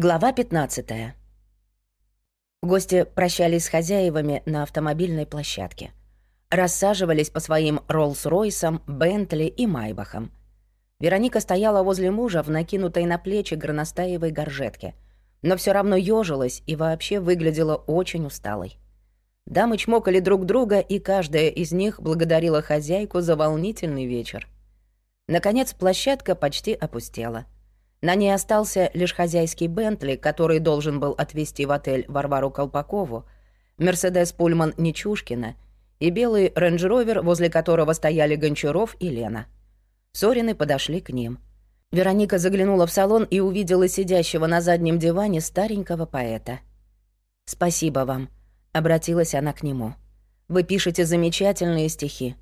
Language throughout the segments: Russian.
Глава 15. Гости прощались с хозяевами на автомобильной площадке. Рассаживались по своим Роллс-Ройсам, Бентли и Майбахам. Вероника стояла возле мужа в накинутой на плечи горностаевой горжетке, но все равно ёжилась и вообще выглядела очень усталой. Дамы чмокали друг друга, и каждая из них благодарила хозяйку за волнительный вечер. Наконец площадка почти опустела — на ней остался лишь хозяйский Бентли, который должен был отвезти в отель Варвару Колпакову, Мерседес Пульман Нечушкина и белый рейндж-ровер, возле которого стояли Гончаров и Лена. Сорины подошли к ним. Вероника заглянула в салон и увидела сидящего на заднем диване старенького поэта. «Спасибо вам», — обратилась она к нему. «Вы пишете замечательные стихи.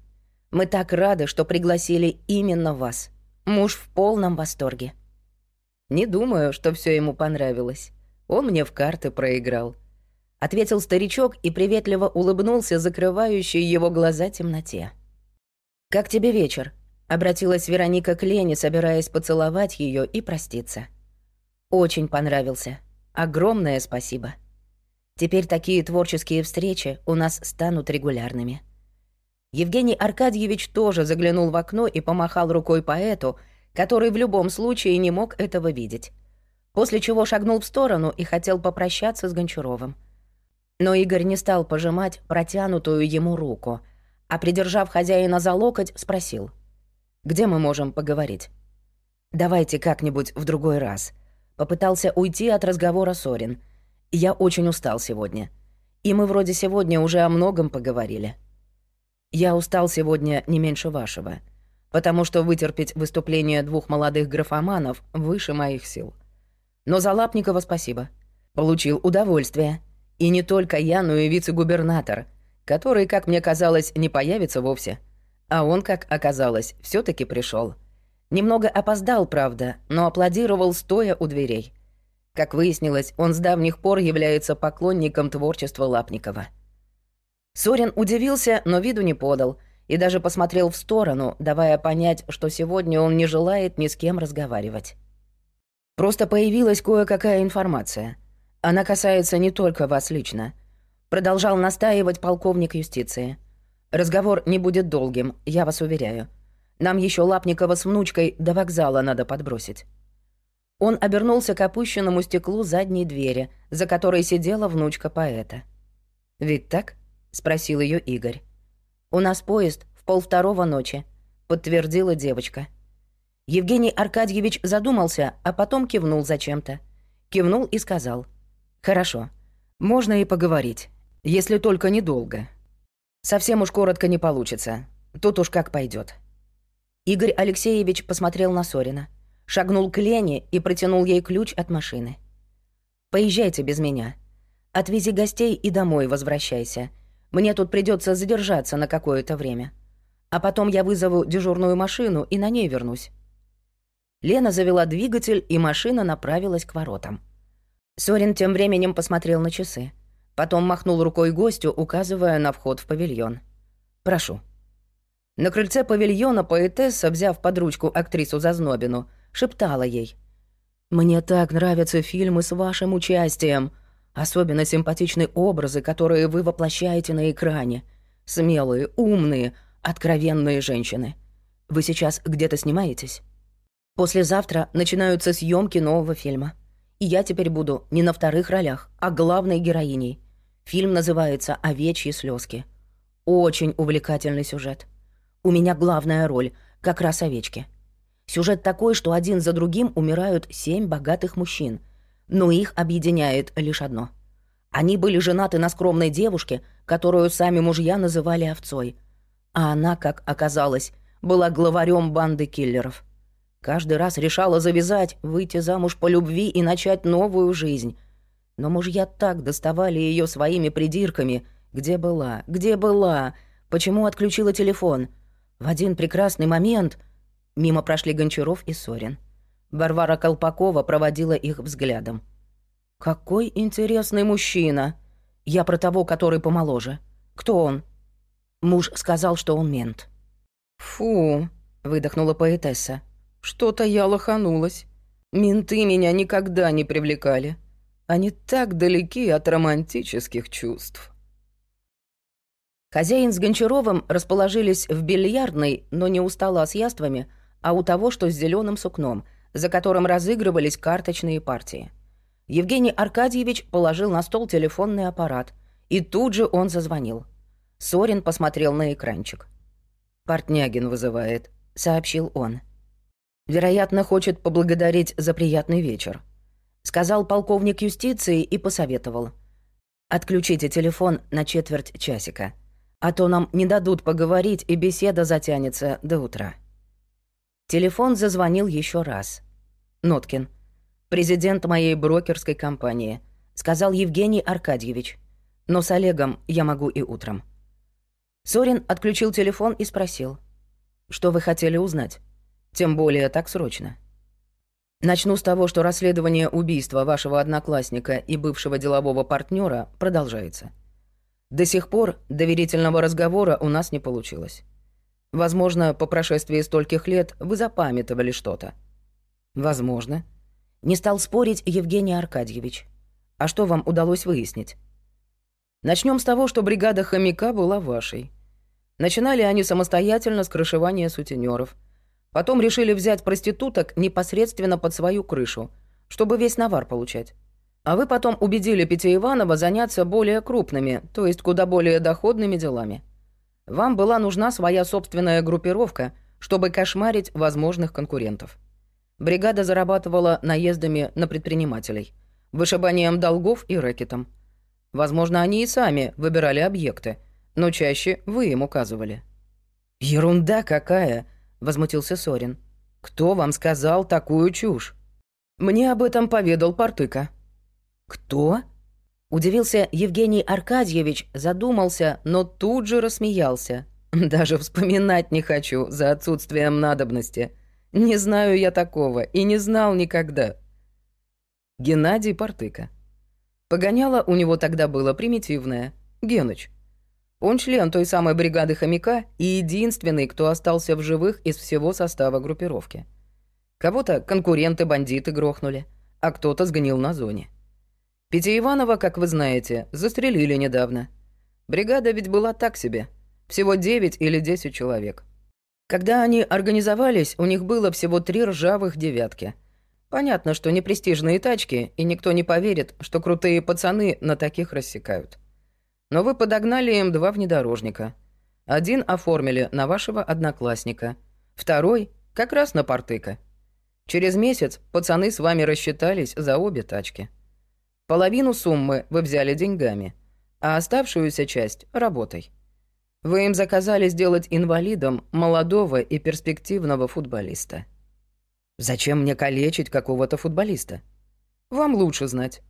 Мы так рады, что пригласили именно вас. Муж в полном восторге». «Не думаю, что все ему понравилось. Он мне в карты проиграл», — ответил старичок и приветливо улыбнулся, закрывающей его глаза темноте. «Как тебе вечер?» — обратилась Вероника к Лене, собираясь поцеловать ее и проститься. «Очень понравился. Огромное спасибо. Теперь такие творческие встречи у нас станут регулярными». Евгений Аркадьевич тоже заглянул в окно и помахал рукой поэту, который в любом случае не мог этого видеть. После чего шагнул в сторону и хотел попрощаться с Гончаровым. Но Игорь не стал пожимать протянутую ему руку, а, придержав хозяина за локоть, спросил. «Где мы можем поговорить?» «Давайте как-нибудь в другой раз». Попытался уйти от разговора Сорин. «Я очень устал сегодня. И мы вроде сегодня уже о многом поговорили». «Я устал сегодня не меньше вашего», потому что вытерпеть выступление двух молодых графоманов выше моих сил. Но за Лапникова спасибо. Получил удовольствие. И не только я, но и вице-губернатор, который, как мне казалось, не появится вовсе. А он, как оказалось, все таки пришел. Немного опоздал, правда, но аплодировал стоя у дверей. Как выяснилось, он с давних пор является поклонником творчества Лапникова. Сорин удивился, но виду не подал — и даже посмотрел в сторону, давая понять, что сегодня он не желает ни с кем разговаривать. Просто появилась кое-какая информация. Она касается не только вас лично. Продолжал настаивать полковник юстиции. Разговор не будет долгим, я вас уверяю. Нам еще Лапникова с внучкой до вокзала надо подбросить. Он обернулся к опущенному стеклу задней двери, за которой сидела внучка поэта. «Ведь так?» — спросил ее Игорь. «У нас поезд в полвторого ночи», — подтвердила девочка. Евгений Аркадьевич задумался, а потом кивнул зачем-то. Кивнул и сказал. «Хорошо. Можно и поговорить, если только недолго. Совсем уж коротко не получится. Тут уж как пойдет. Игорь Алексеевич посмотрел на Сорина, шагнул к Лене и протянул ей ключ от машины. «Поезжайте без меня. Отвези гостей и домой возвращайся. Мне тут придется задержаться на какое-то время. А потом я вызову дежурную машину и на ней вернусь». Лена завела двигатель, и машина направилась к воротам. Сорин тем временем посмотрел на часы. Потом махнул рукой гостю, указывая на вход в павильон. «Прошу». На крыльце павильона поэтесса, взяв под ручку актрису Зазнобину, шептала ей. «Мне так нравятся фильмы с вашим участием. Особенно симпатичны образы, которые вы воплощаете на экране. Смелые, умные, откровенные женщины. Вы сейчас где-то снимаетесь? Послезавтра начинаются съемки нового фильма. И я теперь буду не на вторых ролях, а главной героиней. Фильм называется «Овечьи слезки». Очень увлекательный сюжет. У меня главная роль, как раз овечки. Сюжет такой, что один за другим умирают семь богатых мужчин — но их объединяет лишь одно. Они были женаты на скромной девушке, которую сами мужья называли овцой. А она, как оказалось, была главарем банды киллеров. Каждый раз решала завязать, выйти замуж по любви и начать новую жизнь. Но мужья так доставали ее своими придирками. Где была? Где была? Почему отключила телефон? В один прекрасный момент мимо прошли Гончаров и Сорин. Варвара Колпакова проводила их взглядом. «Какой интересный мужчина! Я про того, который помоложе. Кто он?» Муж сказал, что он мент. «Фу!» — выдохнула поэтесса. «Что-то я лоханулась. Менты меня никогда не привлекали. Они так далеки от романтических чувств. Хозяин с Гончаровым расположились в бильярдной, но не у стола с яствами, а у того, что с зеленым сукном, за которым разыгрывались карточные партии. Евгений Аркадьевич положил на стол телефонный аппарат, и тут же он зазвонил. Сорин посмотрел на экранчик. «Портнягин вызывает», — сообщил он. «Вероятно, хочет поблагодарить за приятный вечер», — сказал полковник юстиции и посоветовал. «Отключите телефон на четверть часика, а то нам не дадут поговорить, и беседа затянется до утра». Телефон зазвонил еще раз. «Ноткин, президент моей брокерской компании», — сказал Евгений Аркадьевич. «Но с Олегом я могу и утром». Сорин отключил телефон и спросил. «Что вы хотели узнать? Тем более так срочно». Начну с того, что расследование убийства вашего одноклассника и бывшего делового партнера продолжается. До сих пор доверительного разговора у нас не получилось. Возможно, по прошествии стольких лет вы запамятовали что-то. Возможно. Не стал спорить Евгений Аркадьевич. А что вам удалось выяснить? Начнем с того, что бригада хомяка была вашей. Начинали они самостоятельно с крышевания сутенеров. Потом решили взять проституток непосредственно под свою крышу, чтобы весь навар получать. А вы потом убедили Петя Иванова заняться более крупными, то есть куда более доходными делами. Вам была нужна своя собственная группировка, чтобы кошмарить возможных конкурентов. Бригада зарабатывала наездами на предпринимателей, вышибанием долгов и рэкетом. Возможно, они и сами выбирали объекты, но чаще вы им указывали. «Ерунда какая!» — возмутился Сорин. «Кто вам сказал такую чушь?» «Мне об этом поведал Портыка». «Кто?» Удивился Евгений Аркадьевич, задумался, но тут же рассмеялся. «Даже вспоминать не хочу за отсутствием надобности. Не знаю я такого и не знал никогда». Геннадий Портыка. Погоняло у него тогда было примитивное. Геныч. Он член той самой бригады хомяка и единственный, кто остался в живых из всего состава группировки. Кого-то конкуренты-бандиты грохнули, а кто-то сгнил на зоне. Петя Иванова, как вы знаете, застрелили недавно. Бригада ведь была так себе. Всего 9 или 10 человек. Когда они организовались, у них было всего три ржавых девятки. Понятно, что не престижные тачки, и никто не поверит, что крутые пацаны на таких рассекают. Но вы подогнали им два внедорожника. Один оформили на вашего одноклассника, второй — как раз на Портыка. Через месяц пацаны с вами рассчитались за обе тачки. Половину суммы вы взяли деньгами, а оставшуюся часть — работой. Вы им заказали сделать инвалидом молодого и перспективного футболиста. Зачем мне калечить какого-то футболиста? Вам лучше знать.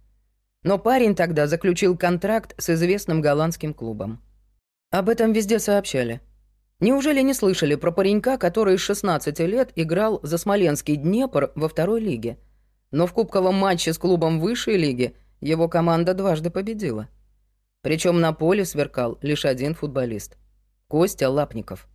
Но парень тогда заключил контракт с известным голландским клубом. Об этом везде сообщали. Неужели не слышали про паренька, который с 16 лет играл за Смоленский Днепр во второй лиге? Но в кубковом матче с клубом высшей лиги его команда дважды победила. Причем на поле сверкал лишь один футболист — Костя Лапников.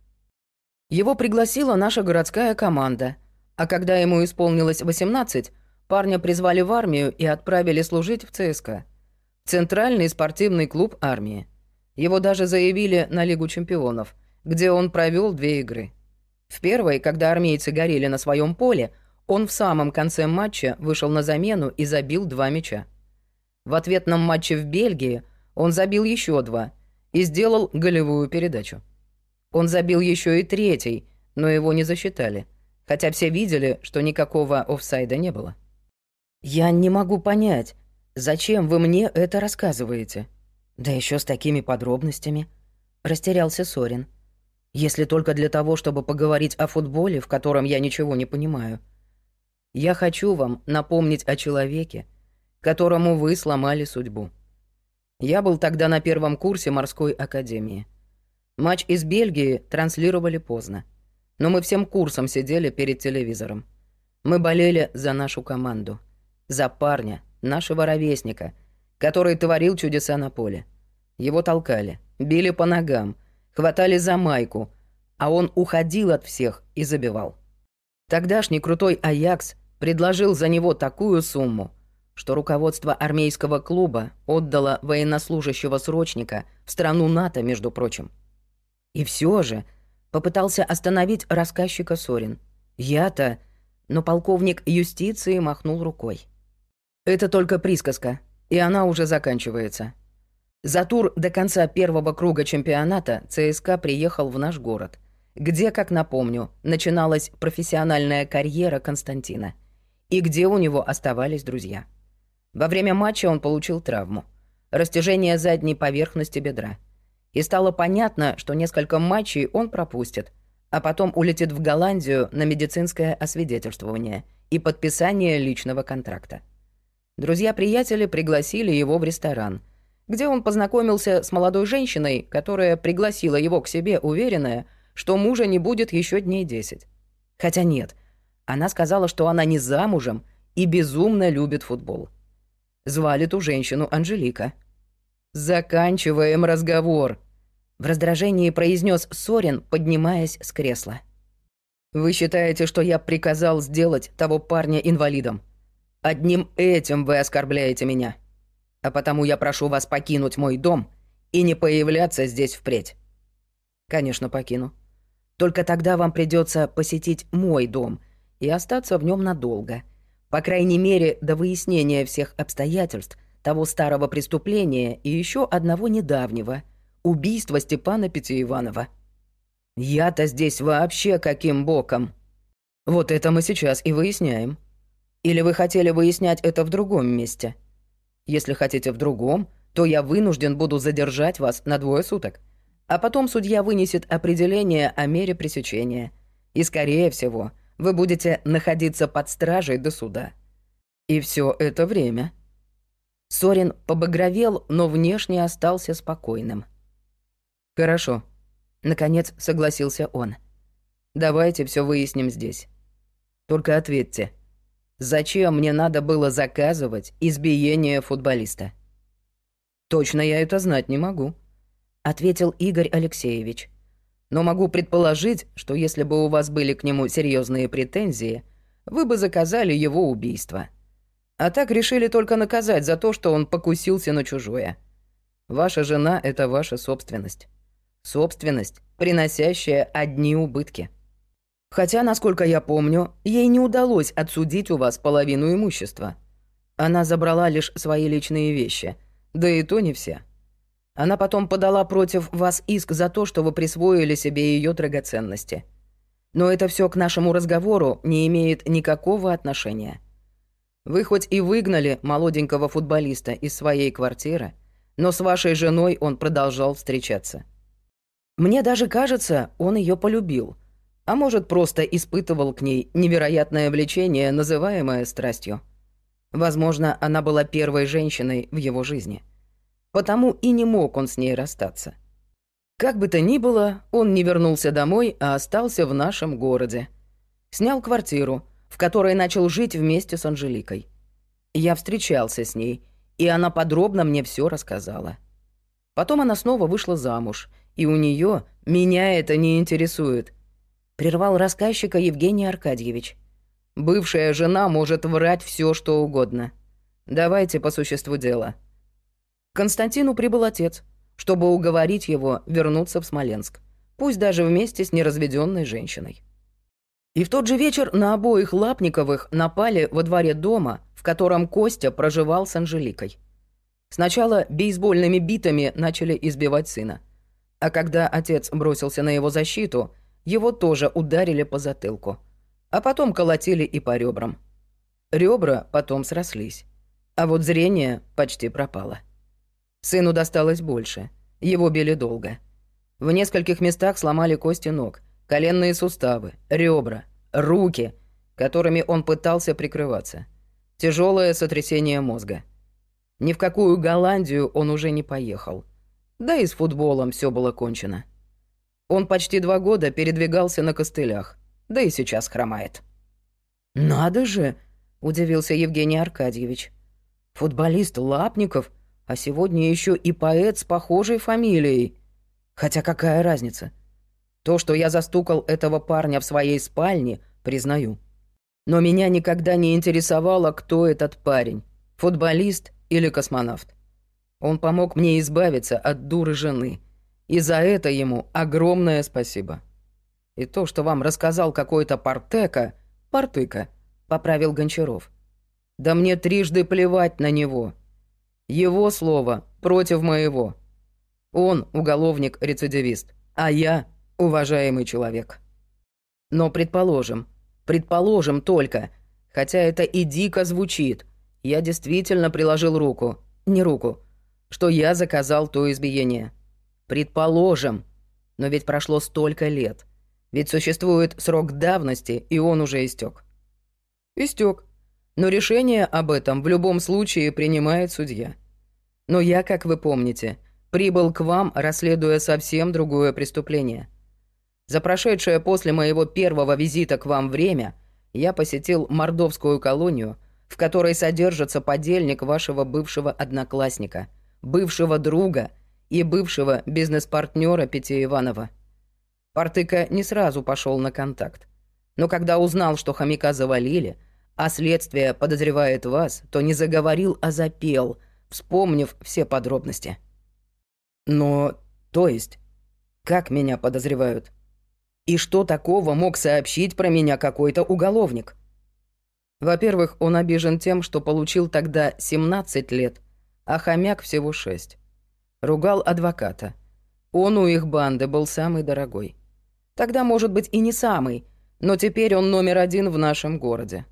Его пригласила наша городская команда, а когда ему исполнилось 18, Парня призвали в армию и отправили служить в ЦСКА. Центральный спортивный клуб армии. Его даже заявили на Лигу чемпионов, где он провел две игры. В первой, когда армейцы горели на своем поле, он в самом конце матча вышел на замену и забил два мяча. В ответном матче в Бельгии он забил еще два и сделал голевую передачу. Он забил еще и третий, но его не засчитали, хотя все видели, что никакого офсайда не было. «Я не могу понять, зачем вы мне это рассказываете? Да еще с такими подробностями», — растерялся Сорин. «Если только для того, чтобы поговорить о футболе, в котором я ничего не понимаю. Я хочу вам напомнить о человеке, которому вы сломали судьбу. Я был тогда на первом курсе морской академии. Матч из Бельгии транслировали поздно. Но мы всем курсом сидели перед телевизором. Мы болели за нашу команду — за парня, нашего ровесника, который творил чудеса на поле. Его толкали, били по ногам, хватали за майку, а он уходил от всех и забивал. Тогдашний крутой Аякс Предложил за него такую сумму, что руководство армейского клуба отдало военнослужащего срочника в страну НАТО, между прочим. И все же попытался остановить рассказчика Сорин. Я-то... Но полковник юстиции махнул рукой. Это только присказка, и она уже заканчивается. За тур до конца первого круга чемпионата ЦСКА приехал в наш город, где, как напомню, начиналась профессиональная карьера Константина, и где у него оставались друзья. Во время матча он получил травму – растяжение задней поверхности бедра. И стало понятно, что несколько матчей он пропустит, а потом улетит в Голландию на медицинское освидетельствование и подписание личного контракта. Друзья-приятели пригласили его в ресторан – где он познакомился с молодой женщиной, которая пригласила его к себе, уверенная, что мужа не будет еще дней десять. Хотя нет, она сказала, что она не замужем и безумно любит футбол. Звали ту женщину Анжелика. «Заканчиваем разговор», — в раздражении произнес Сорин, поднимаясь с кресла. «Вы считаете, что я приказал сделать того парня инвалидом? Одним этим вы оскорбляете меня» а потому я прошу вас покинуть мой дом и не появляться здесь впредь». «Конечно, покину. Только тогда вам придется посетить мой дом и остаться в нем надолго. По крайней мере, до выяснения всех обстоятельств того старого преступления и еще одного недавнего — убийства Степана Пятииванова. Я-то здесь вообще каким боком? Вот это мы сейчас и выясняем. Или вы хотели выяснять это в другом месте?» Если хотите в другом, то я вынужден буду задержать вас на двое суток. А потом судья вынесет определение о мере пресечения. И, скорее всего, вы будете находиться под стражей до суда. И все это время. Сорин побагровел, но внешне остался спокойным. «Хорошо», — наконец согласился он. «Давайте все выясним здесь. Только ответьте, Зачем мне надо было заказывать избиение футболиста? Точно я это знать не могу, ответил Игорь Алексеевич. Но могу предположить, что если бы у вас были к нему серьезные претензии, вы бы заказали его убийство. А так решили только наказать за то, что он покусился на чужое. Ваша жена — это ваша собственность. Собственность, приносящая одни убытки. Хотя, насколько я помню, ей не удалось отсудить у вас половину имущества. Она забрала лишь свои личные вещи, да и то не все. Она потом подала против вас иск за то, что вы присвоили себе ее драгоценности. Но это все к нашему разговору не имеет никакого отношения. Вы хоть и выгнали молоденького футболиста из своей квартиры, но с вашей женой он продолжал встречаться. Мне даже кажется, он ее полюбил – а может, просто испытывал к ней невероятное влечение, называемое страстью. Возможно, она была первой женщиной в его жизни. Потому и не мог он с ней расстаться. Как бы то ни было, он не вернулся домой, а остался в нашем городе. Снял квартиру, в которой начал жить вместе с Анжеликой. Я встречался с ней, и она подробно мне все рассказала. Потом она снова вышла замуж, и у нее меня это не интересует — прервал рассказчика Евгений Аркадьевич. «Бывшая жена может врать все, что угодно. Давайте по существу дела». Константину прибыл отец, чтобы уговорить его вернуться в Смоленск, пусть даже вместе с неразведенной женщиной. И в тот же вечер на обоих Лапниковых напали во дворе дома, в котором Костя проживал с Анжеликой. Сначала бейсбольными битами начали избивать сына. А когда отец бросился на его защиту – его тоже ударили по затылку. А потом колотили и по ребрам. Ребра потом срослись. А вот зрение почти пропало. Сыну досталось больше. Его били долго. В нескольких местах сломали кости ног, коленные суставы, ребра, руки, которыми он пытался прикрываться. Тяжелое сотрясение мозга. Ни в какую Голландию он уже не поехал. Да и с футболом все было кончено. Он почти два года передвигался на костылях, да и сейчас хромает». «Надо же!» — удивился Евгений Аркадьевич. «Футболист Лапников, а сегодня еще и поэт с похожей фамилией. Хотя какая разница? То, что я застукал этого парня в своей спальне, признаю. Но меня никогда не интересовало, кто этот парень, футболист или космонавт. Он помог мне избавиться от дуры жены, и за это ему огромное спасибо. И то, что вам рассказал какой-то Партека, Партыка, поправил Гончаров. Да мне трижды плевать на него. Его слово против моего. Он уголовник-рецидивист, а я уважаемый человек. Но предположим, предположим только, хотя это и дико звучит, я действительно приложил руку, не руку, что я заказал то избиение. Предположим, но ведь прошло столько лет. Ведь существует срок давности, и он уже истек. Истек. Но решение об этом в любом случае принимает судья. Но я, как вы помните, прибыл к вам, расследуя совсем другое преступление. За прошедшее после моего первого визита к вам время я посетил мордовскую колонию, в которой содержится подельник вашего бывшего одноклассника, бывшего друга и бывшего бизнес-партнера Пети Иванова. Партыка не сразу пошел на контакт. Но когда узнал, что хомяка завалили, а следствие подозревает вас, то не заговорил, а запел, вспомнив все подробности. Но, то есть, как меня подозревают? И что такого мог сообщить про меня какой-то уголовник? Во-первых, он обижен тем, что получил тогда 17 лет, а хомяк всего 6. Ругал адвоката. Он у их банды был самый дорогой. Тогда, может быть, и не самый, но теперь он номер один в нашем городе.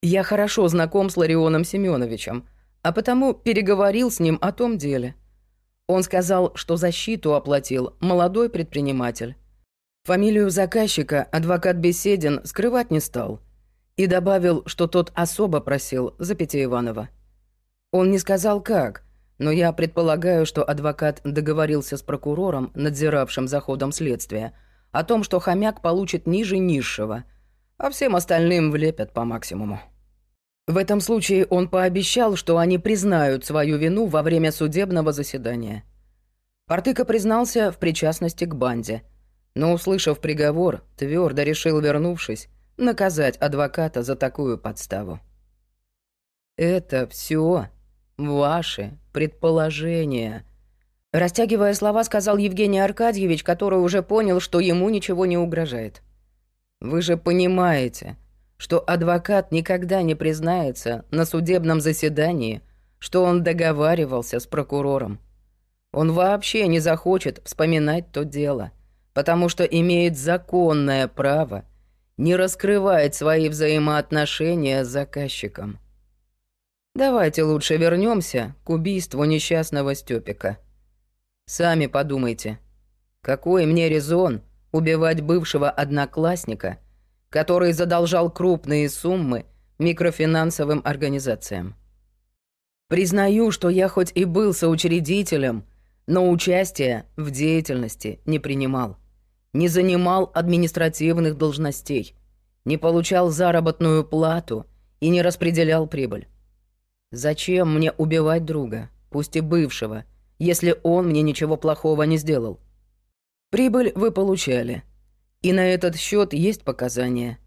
Я хорошо знаком с Ларионом Семеновичем, а потому переговорил с ним о том деле. Он сказал, что защиту оплатил молодой предприниматель. Фамилию заказчика адвокат Беседин скрывать не стал и добавил, что тот особо просил за Иванова. Он не сказал как, но я предполагаю, что адвокат договорился с прокурором, надзиравшим за ходом следствия, о том, что хомяк получит ниже низшего, а всем остальным влепят по максимуму. В этом случае он пообещал, что они признают свою вину во время судебного заседания. Партыка признался в причастности к банде – но, услышав приговор, твердо решил, вернувшись, наказать адвоката за такую подставу. «Это все ваши предположения», Растягивая слова, сказал Евгений Аркадьевич, который уже понял, что ему ничего не угрожает. «Вы же понимаете, что адвокат никогда не признается на судебном заседании, что он договаривался с прокурором. Он вообще не захочет вспоминать то дело потому что имеет законное право не раскрывать свои взаимоотношения с заказчиком. Давайте лучше вернемся к убийству несчастного Стёпика. Сами подумайте, какой мне резон убивать бывшего одноклассника, который задолжал крупные суммы микрофинансовым организациям? Признаю, что я хоть и был соучредителем, но участия в деятельности не принимал не занимал административных должностей, не получал заработную плату и не распределял прибыль. Зачем мне убивать друга, пусть и бывшего, если он мне ничего плохого не сделал? Прибыль вы получали. И на этот счет есть показания.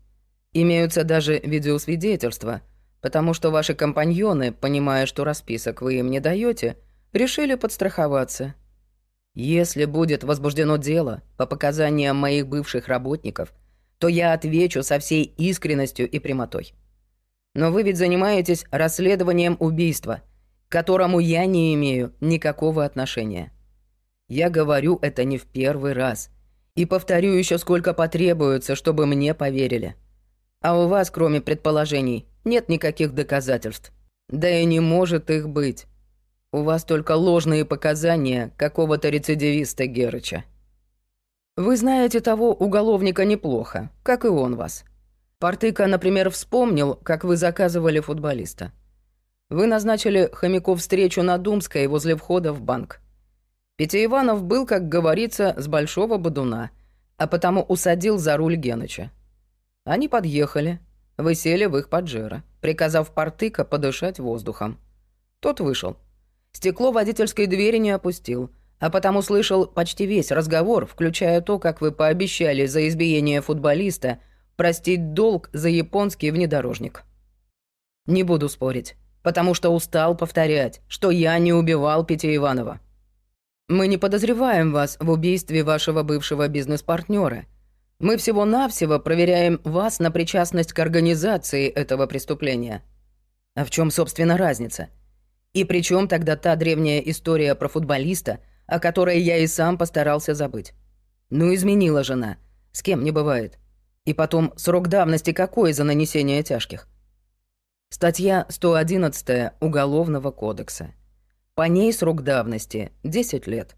Имеются даже видеосвидетельства, потому что ваши компаньоны, понимая, что расписок вы им не даете, решили подстраховаться – если будет возбуждено дело по показаниям моих бывших работников, то я отвечу со всей искренностью и прямотой. Но вы ведь занимаетесь расследованием убийства, к которому я не имею никакого отношения. Я говорю это не в первый раз. И повторю еще сколько потребуется, чтобы мне поверили. А у вас, кроме предположений, нет никаких доказательств. Да и не может их быть. У вас только ложные показания какого-то рецидивиста Герыча. Вы знаете того уголовника неплохо, как и он вас. Партыка, например, вспомнил, как вы заказывали футболиста. Вы назначили хомяку встречу на Думской возле входа в банк. Петя Иванов был, как говорится, с большого бодуна, а потому усадил за руль Геныча. Они подъехали, вы сели в их поджера, приказав Партыка подышать воздухом. Тот вышел. Стекло водительской двери не опустил, а потому слышал почти весь разговор, включая то, как вы пообещали за избиение футболиста простить долг за японский внедорожник. Не буду спорить, потому что устал повторять, что я не убивал Петя Иванова. Мы не подозреваем вас в убийстве вашего бывшего бизнес-партнера. Мы всего-навсего проверяем вас на причастность к организации этого преступления. А в чем, собственно, разница? И при чем тогда та древняя история про футболиста, о которой я и сам постарался забыть? Ну, изменила жена. С кем не бывает. И потом, срок давности какой за нанесение тяжких? Статья 111 Уголовного кодекса. По ней срок давности — 10 лет.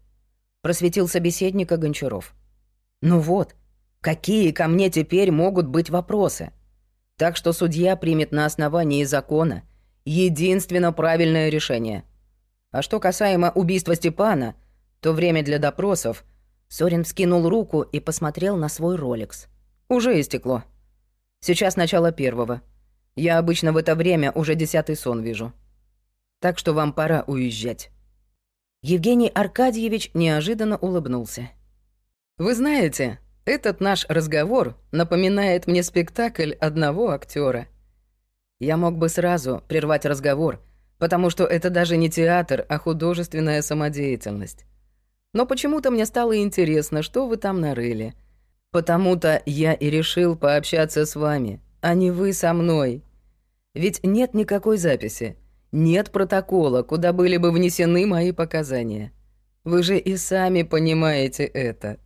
Просветил собеседника Гончаров. Ну вот, какие ко мне теперь могут быть вопросы? Так что судья примет на основании закона единственно правильное решение. А что касаемо убийства Степана, то время для допросов... Сорин вскинул руку и посмотрел на свой роликс. Уже истекло. Сейчас начало первого. Я обычно в это время уже десятый сон вижу так что вам пора уезжать». Евгений Аркадьевич неожиданно улыбнулся. «Вы знаете, этот наш разговор напоминает мне спектакль одного актера. Я мог бы сразу прервать разговор, потому что это даже не театр, а художественная самодеятельность. Но почему-то мне стало интересно, что вы там нарыли. Потому-то я и решил пообщаться с вами, а не вы со мной. Ведь нет никакой записи, нет протокола, куда были бы внесены мои показания. Вы же и сами понимаете это».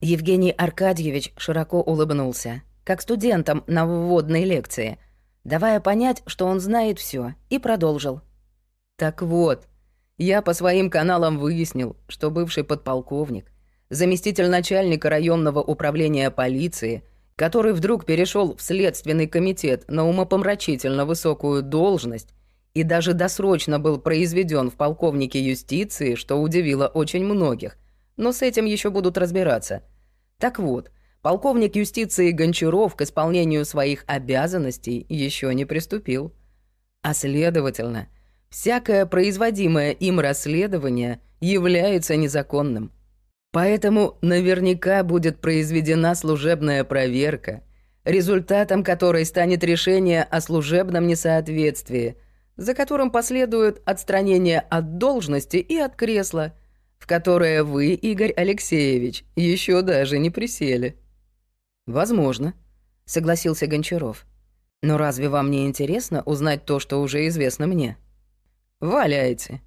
Евгений Аркадьевич широко улыбнулся, как студентам на вводной лекции, давая понять, что он знает все, и продолжил. «Так вот, я по своим каналам выяснил, что бывший подполковник, заместитель начальника районного управления полиции, который вдруг перешел в следственный комитет на умопомрачительно высокую должность, и даже досрочно был произведен в полковнике юстиции, что удивило очень многих. Но с этим еще будут разбираться. Так вот, полковник юстиции Гончаров к исполнению своих обязанностей еще не приступил. А следовательно, всякое производимое им расследование является незаконным. Поэтому наверняка будет произведена служебная проверка, результатом которой станет решение о служебном несоответствии – за которым последует отстранение от должности и от кресла, в которое вы, Игорь Алексеевич, еще даже не присели. Возможно, согласился Гончаров. Но разве вам не интересно узнать то, что уже известно мне? Валяйте.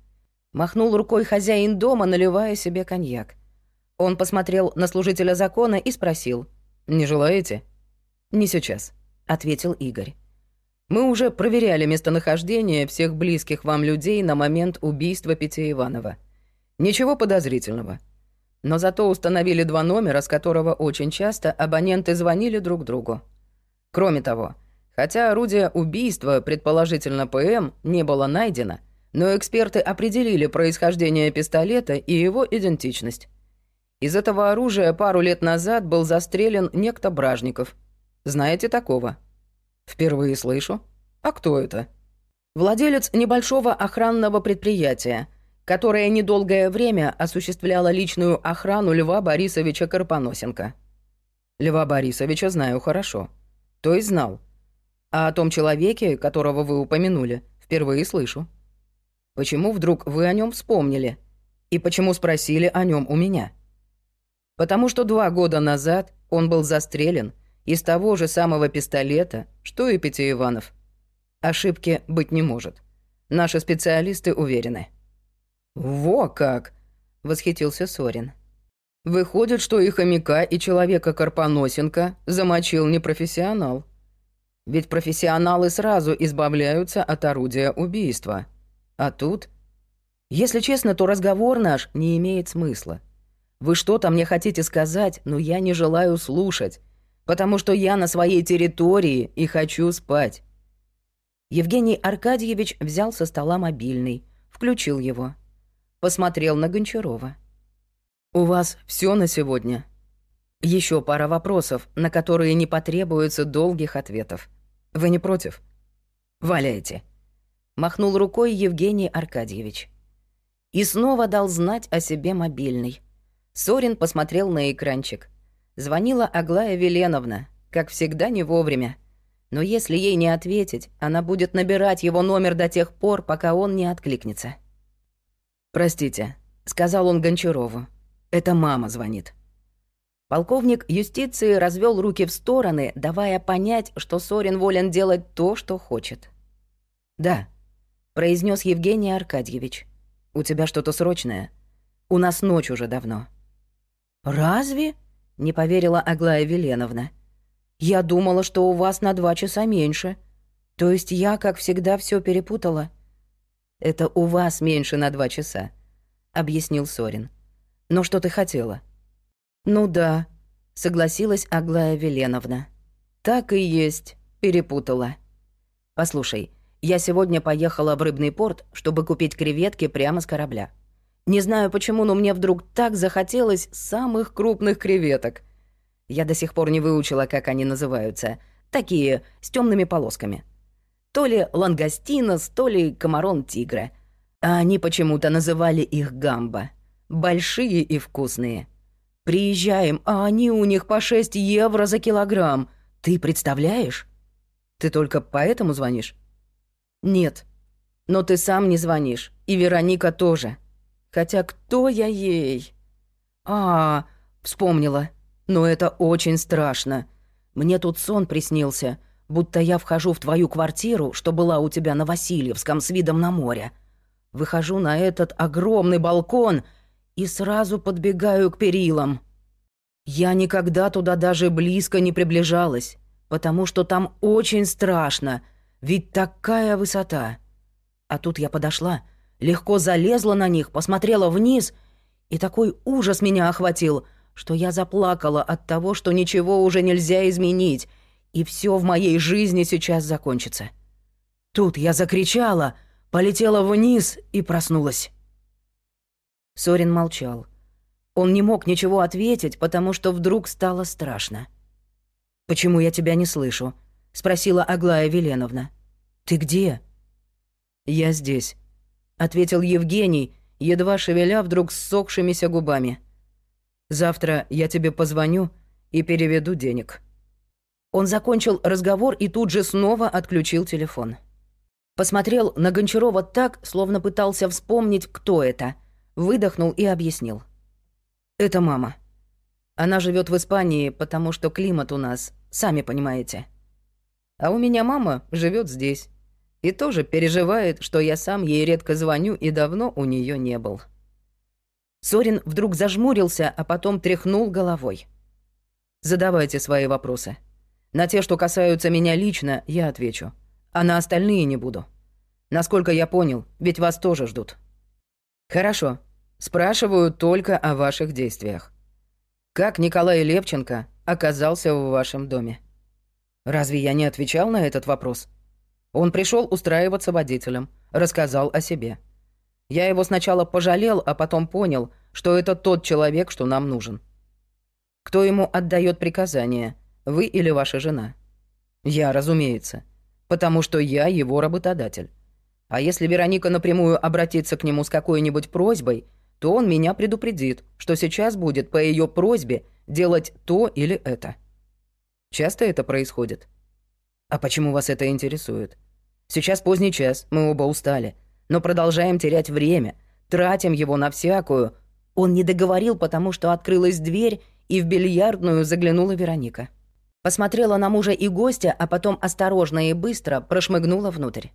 Махнул рукой хозяин дома, наливая себе коньяк. Он посмотрел на служителя закона и спросил. «Не желаете?» «Не сейчас», — ответил Игорь. Мы уже проверяли местонахождение всех близких вам людей на момент убийства Пети Иванова. Ничего подозрительного. Но зато установили два номера, с которого очень часто абоненты звонили друг другу. Кроме того, хотя орудие убийства, предположительно ПМ, не было найдено, но эксперты определили происхождение пистолета и его идентичность. Из этого оружия пару лет назад был застрелен некто Бражников. Знаете такого? Впервые слышу. А кто это? Владелец небольшого охранного предприятия, которое недолгое время осуществляло личную охрану Льва Борисовича Карпоносенко. Льва Борисовича знаю хорошо. То есть знал. А о том человеке, которого вы упомянули, впервые слышу. Почему вдруг вы о нем вспомнили? И почему спросили о нем у меня? Потому что два года назад он был застрелен из того же самого пистолета, что и Петя Иванов. Ошибки быть не может. Наши специалисты уверены. «Во как!» — восхитился Сорин. «Выходит, что и хомяка, и человека Карпоносенко замочил не профессионал. Ведь профессионалы сразу избавляются от орудия убийства. А тут...» «Если честно, то разговор наш не имеет смысла. Вы что-то мне хотите сказать, но я не желаю слушать потому что я на своей территории и хочу спать». Евгений Аркадьевич взял со стола мобильный, включил его. Посмотрел на Гончарова. «У вас все на сегодня?» Еще пара вопросов, на которые не потребуется долгих ответов. Вы не против? Валяйте. Махнул рукой Евгений Аркадьевич. И снова дал знать о себе мобильный. Сорин посмотрел на экранчик. Звонила Аглая Веленовна, как всегда, не вовремя. Но если ей не ответить, она будет набирать его номер до тех пор, пока он не откликнется. «Простите», — сказал он Гончарову. «Это мама звонит». Полковник юстиции развел руки в стороны, давая понять, что Сорин волен делать то, что хочет. «Да», — произнес Евгений Аркадьевич. «У тебя что-то срочное? У нас ночь уже давно». «Разве?» — не поверила Аглая Веленовна. «Я думала, что у вас на два часа меньше. То есть я, как всегда, все перепутала». «Это у вас меньше на два часа», — объяснил Сорин. «Но что ты хотела?» «Ну да», — согласилась Аглая Веленовна. «Так и есть, перепутала». «Послушай, я сегодня поехала в рыбный порт, чтобы купить креветки прямо с корабля. Не знаю почему, но мне вдруг так захотелось самых крупных креветок. Я до сих пор не выучила, как они называются. Такие, с темными полосками. То ли лангостинос, то ли комарон тигра. А они почему-то называли их гамба. Большие и вкусные. Приезжаем, а они у них по 6 евро за килограмм. Ты представляешь? Ты только поэтому звонишь? Нет. Но ты сам не звонишь. И Вероника тоже. Хотя кто я ей? А, вспомнила. Но это очень страшно. Мне тут сон приснился, будто я вхожу в твою квартиру, что была у тебя на Васильевском с видом на море. Выхожу на этот огромный балкон — и сразу подбегаю к перилам. Я никогда туда даже близко не приближалась, потому что там очень страшно, ведь такая высота. А тут я подошла, легко залезла на них, посмотрела вниз, и такой ужас меня охватил, что я заплакала от того, что ничего уже нельзя изменить, и все в моей жизни сейчас закончится. Тут я закричала, полетела вниз и проснулась. Сорин молчал. Он не мог ничего ответить, потому что вдруг стало страшно. «Почему я тебя не слышу?» — спросила Аглая Веленовна. «Ты где?» «Я здесь», — ответил Евгений, едва шевеля вдруг ссохшимися губами. «Завтра я тебе позвоню и переведу денег». Он закончил разговор и тут же снова отключил телефон. Посмотрел на Гончарова так, словно пытался вспомнить, кто это — Выдохнул и объяснил. «Это мама. Она живет в Испании, потому что климат у нас, сами понимаете. А у меня мама живет здесь. И тоже переживает, что я сам ей редко звоню и давно у нее не был». Сорин вдруг зажмурился, а потом тряхнул головой. «Задавайте свои вопросы. На те, что касаются меня лично, я отвечу. А на остальные не буду. Насколько я понял, ведь вас тоже ждут». «Хорошо. Спрашиваю только о ваших действиях. Как Николай Левченко оказался в вашем доме? Разве я не отвечал на этот вопрос? Он пришел устраиваться водителем, рассказал о себе. Я его сначала пожалел, а потом понял, что это тот человек, что нам нужен. Кто ему отдает приказания, вы или ваша жена? Я, разумеется, потому что я его работодатель. А если Вероника напрямую обратится к нему с какой-нибудь просьбой – то он меня предупредит, что сейчас будет по ее просьбе делать то или это. Часто это происходит? А почему вас это интересует? Сейчас поздний час, мы оба устали, но продолжаем терять время, тратим его на всякую. Он не договорил, потому что открылась дверь, и в бильярдную заглянула Вероника. Посмотрела на мужа и гостя, а потом осторожно и быстро прошмыгнула внутрь.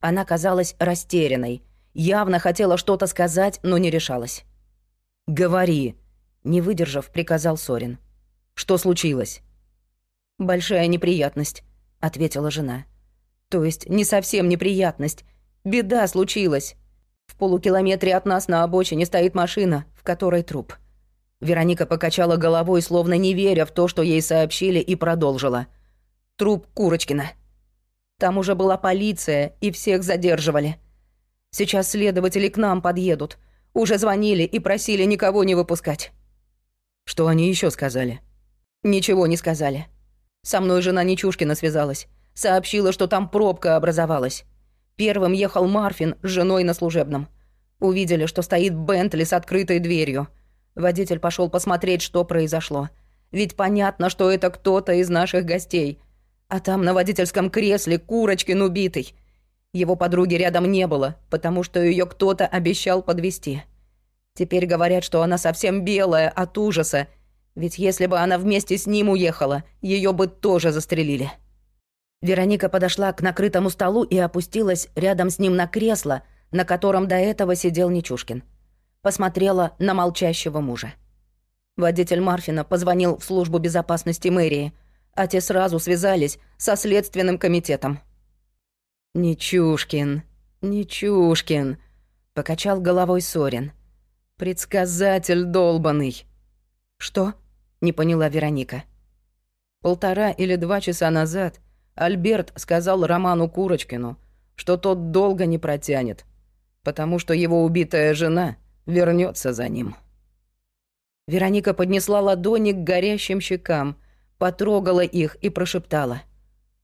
Она казалась растерянной, Явно хотела что-то сказать, но не решалась. «Говори», — не выдержав, приказал Сорин. «Что случилось?» «Большая неприятность», — ответила жена. «То есть не совсем неприятность. Беда случилась. В полукилометре от нас на обочине стоит машина, в которой труп». Вероника покачала головой, словно не веря в то, что ей сообщили, и продолжила. «Труп Курочкина. Там уже была полиция, и всех задерживали. Сейчас следователи к нам подъедут. Уже звонили и просили никого не выпускать». «Что они еще сказали?» «Ничего не сказали. Со мной жена Нечушкина связалась. Сообщила, что там пробка образовалась. Первым ехал Марфин с женой на служебном. Увидели, что стоит Бентли с открытой дверью. Водитель пошел посмотреть, что произошло. Ведь понятно, что это кто-то из наших гостей. А там на водительском кресле Курочкин убитый. Его подруги рядом не было, потому что ее кто-то обещал подвести. Теперь говорят, что она совсем белая от ужаса, ведь если бы она вместе с ним уехала, ее бы тоже застрелили. Вероника подошла к накрытому столу и опустилась рядом с ним на кресло, на котором до этого сидел Нечушкин. Посмотрела на молчащего мужа. Водитель Марфина позвонил в службу безопасности мэрии, а те сразу связались со следственным комитетом. «Нечушкин, Нечушкин», — покачал головой Сорин. «Предсказатель долбанный». «Что?» — не поняла Вероника. Полтора или два часа назад Альберт сказал Роману Курочкину, что тот долго не протянет, потому что его убитая жена вернется за ним. Вероника поднесла ладони к горящим щекам, потрогала их и прошептала.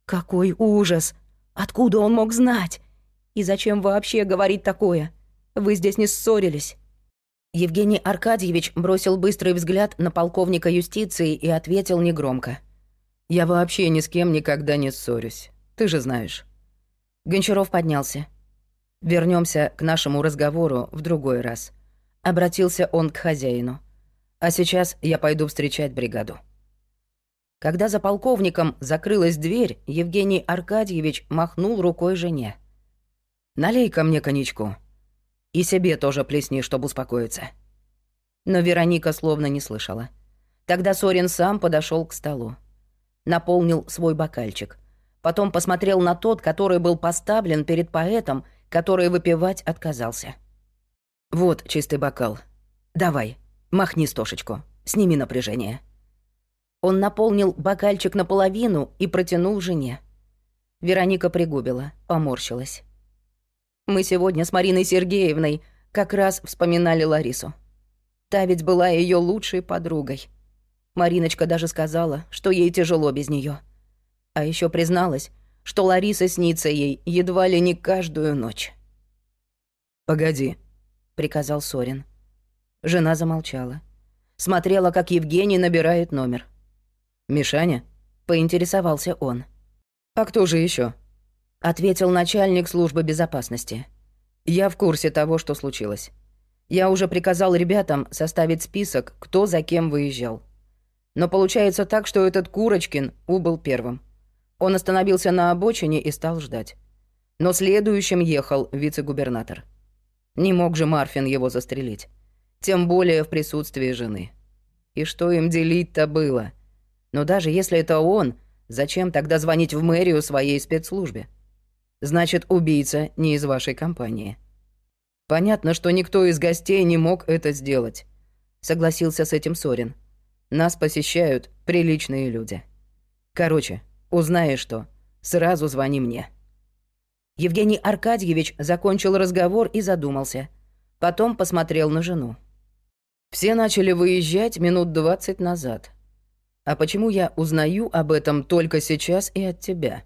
«Какой ужас! Откуда он мог знать? И зачем вообще говорить такое? Вы здесь не ссорились?» Евгений Аркадьевич бросил быстрый взгляд на полковника юстиции и ответил негромко. «Я вообще ни с кем никогда не ссорюсь. Ты же знаешь». Гончаров поднялся. Вернемся к нашему разговору в другой раз. Обратился он к хозяину. А сейчас я пойду встречать бригаду. Когда за полковником закрылась дверь, Евгений Аркадьевич махнул рукой жене. «Налей ко мне коньячку», и себе тоже плесни, чтобы успокоиться». Но Вероника словно не слышала. Тогда Сорин сам подошел к столу. Наполнил свой бокальчик. Потом посмотрел на тот, который был поставлен перед поэтом, который выпивать отказался. «Вот чистый бокал. Давай, махни стошечку, сними напряжение». Он наполнил бокальчик наполовину и протянул жене. Вероника пригубила, поморщилась. Мы сегодня с Мариной Сергеевной как раз вспоминали Ларису. Та ведь была ее лучшей подругой. Мариночка даже сказала, что ей тяжело без нее. А еще призналась, что Лариса снится ей едва ли не каждую ночь. «Погоди», — приказал Сорин. Жена замолчала. Смотрела, как Евгений набирает номер. «Мишаня?» — поинтересовался он. «А кто же еще? ответил начальник службы безопасности. Я в курсе того, что случилось. Я уже приказал ребятам составить список, кто за кем выезжал. Но получается так, что этот Курочкин убыл первым. Он остановился на обочине и стал ждать. Но следующим ехал вице-губернатор. Не мог же Марфин его застрелить. Тем более в присутствии жены. И что им делить-то было? Но даже если это он, зачем тогда звонить в мэрию своей спецслужбе? Значит, убийца не из вашей компании. Понятно, что никто из гостей не мог это сделать. Согласился с этим Сорин. Нас посещают приличные люди. Короче, узнаешь что, сразу звони мне. Евгений Аркадьевич закончил разговор и задумался. Потом посмотрел на жену. Все начали выезжать минут двадцать назад. А почему я узнаю об этом только сейчас и от тебя?»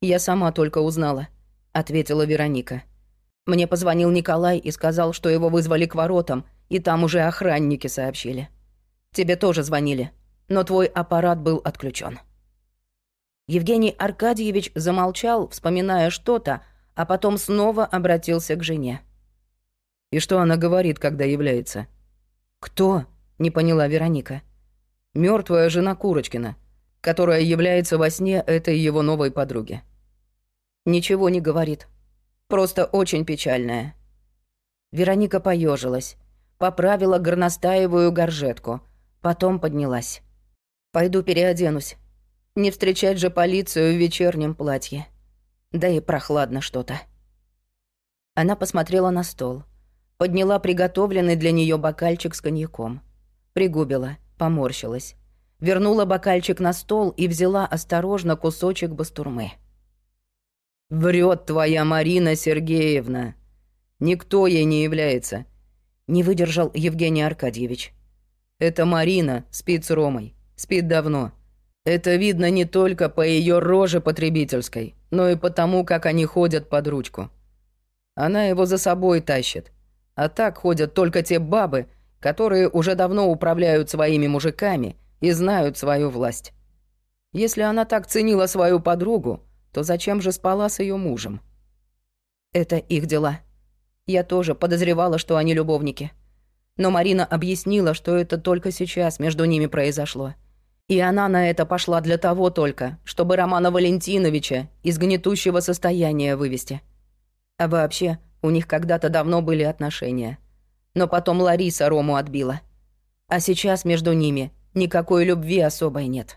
«Я сама только узнала», — ответила Вероника. «Мне позвонил Николай и сказал, что его вызвали к воротам, и там уже охранники сообщили. Тебе тоже звонили, но твой аппарат был отключен. Евгений Аркадьевич замолчал, вспоминая что-то, а потом снова обратился к жене. «И что она говорит, когда является?» «Кто?» — не поняла Вероника. Мертвая жена Курочкина которая является во сне этой его новой подруги. Ничего не говорит. Просто очень печальная. Вероника поежилась, поправила горностаевую горжетку, потом поднялась. «Пойду переоденусь. Не встречать же полицию в вечернем платье. Да и прохладно что-то». Она посмотрела на стол, подняла приготовленный для нее бокальчик с коньяком, пригубила, поморщилась вернула бокальчик на стол и взяла осторожно кусочек бастурмы. «Врет твоя Марина Сергеевна. Никто ей не является», — не выдержал Евгений Аркадьевич. «Это Марина спит с Ромой. Спит давно. Это видно не только по ее роже потребительской, но и потому, как они ходят под ручку. Она его за собой тащит. А так ходят только те бабы, которые уже давно управляют своими мужиками — и знают свою власть. Если она так ценила свою подругу, то зачем же спала с ее мужем? Это их дела. Я тоже подозревала, что они любовники. Но Марина объяснила, что это только сейчас между ними произошло. И она на это пошла для того только, чтобы Романа Валентиновича из гнетущего состояния вывести. А вообще, у них когда-то давно были отношения. Но потом Лариса Рому отбила. А сейчас между ними никакой любви особой нет.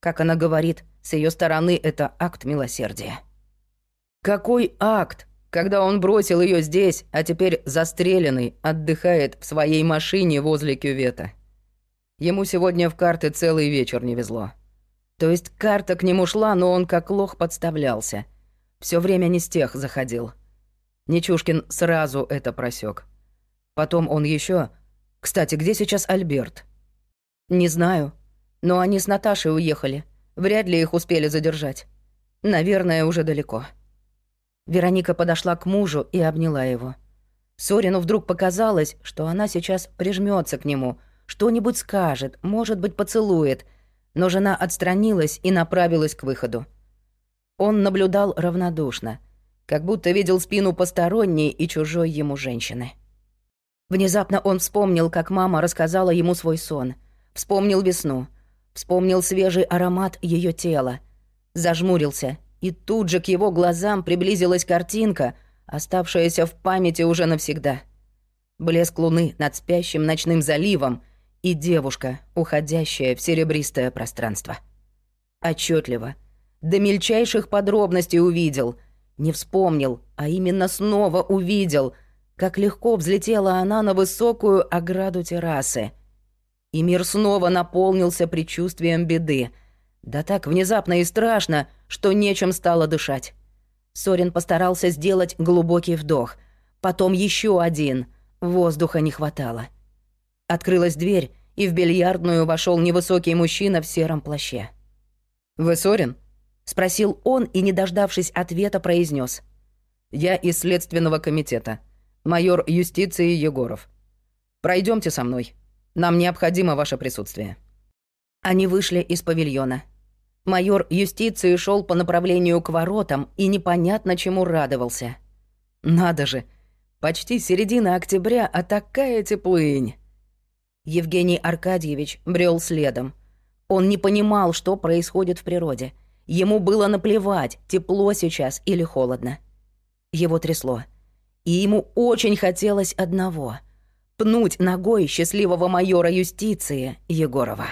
Как она говорит, с ее стороны это акт милосердия. Какой акт, когда он бросил ее здесь, а теперь застреленный отдыхает в своей машине возле кювета? Ему сегодня в карты целый вечер не везло. То есть карта к нему шла, но он как лох подставлялся. Все время не с тех заходил. Нечушкин сразу это просек. Потом он еще. Кстати, где сейчас Альберт? Не знаю. Но они с Наташей уехали. Вряд ли их успели задержать. Наверное, уже далеко. Вероника подошла к мужу и обняла его. Сорину вдруг показалось, что она сейчас прижмется к нему, что-нибудь скажет, может быть, поцелует, но жена отстранилась и направилась к выходу. Он наблюдал равнодушно, как будто видел спину посторонней и чужой ему женщины. Внезапно он вспомнил, как мама рассказала ему свой сон, вспомнил весну — Вспомнил свежий аромат ее тела. Зажмурился, и тут же к его глазам приблизилась картинка, оставшаяся в памяти уже навсегда. Блеск луны над спящим ночным заливом и девушка, уходящая в серебристое пространство. Отчетливо, до мельчайших подробностей увидел, не вспомнил, а именно снова увидел, как легко взлетела она на высокую ограду террасы — и мир снова наполнился предчувствием беды. Да так внезапно и страшно, что нечем стало дышать. Сорин постарался сделать глубокий вдох. Потом еще один. Воздуха не хватало. Открылась дверь, и в бильярдную вошел невысокий мужчина в сером плаще. «Вы Сорин?» — спросил он и, не дождавшись ответа, произнес: «Я из Следственного комитета. Майор юстиции Егоров. Пройдемте со мной». Нам необходимо ваше присутствие». Они вышли из павильона. Майор юстиции шел по направлению к воротам и непонятно чему радовался. «Надо же! Почти середина октября, а такая теплынь!» Евгений Аркадьевич брел следом. Он не понимал, что происходит в природе. Ему было наплевать, тепло сейчас или холодно. Его трясло. И ему очень хотелось одного — пнуть ногой счастливого майора юстиции Егорова.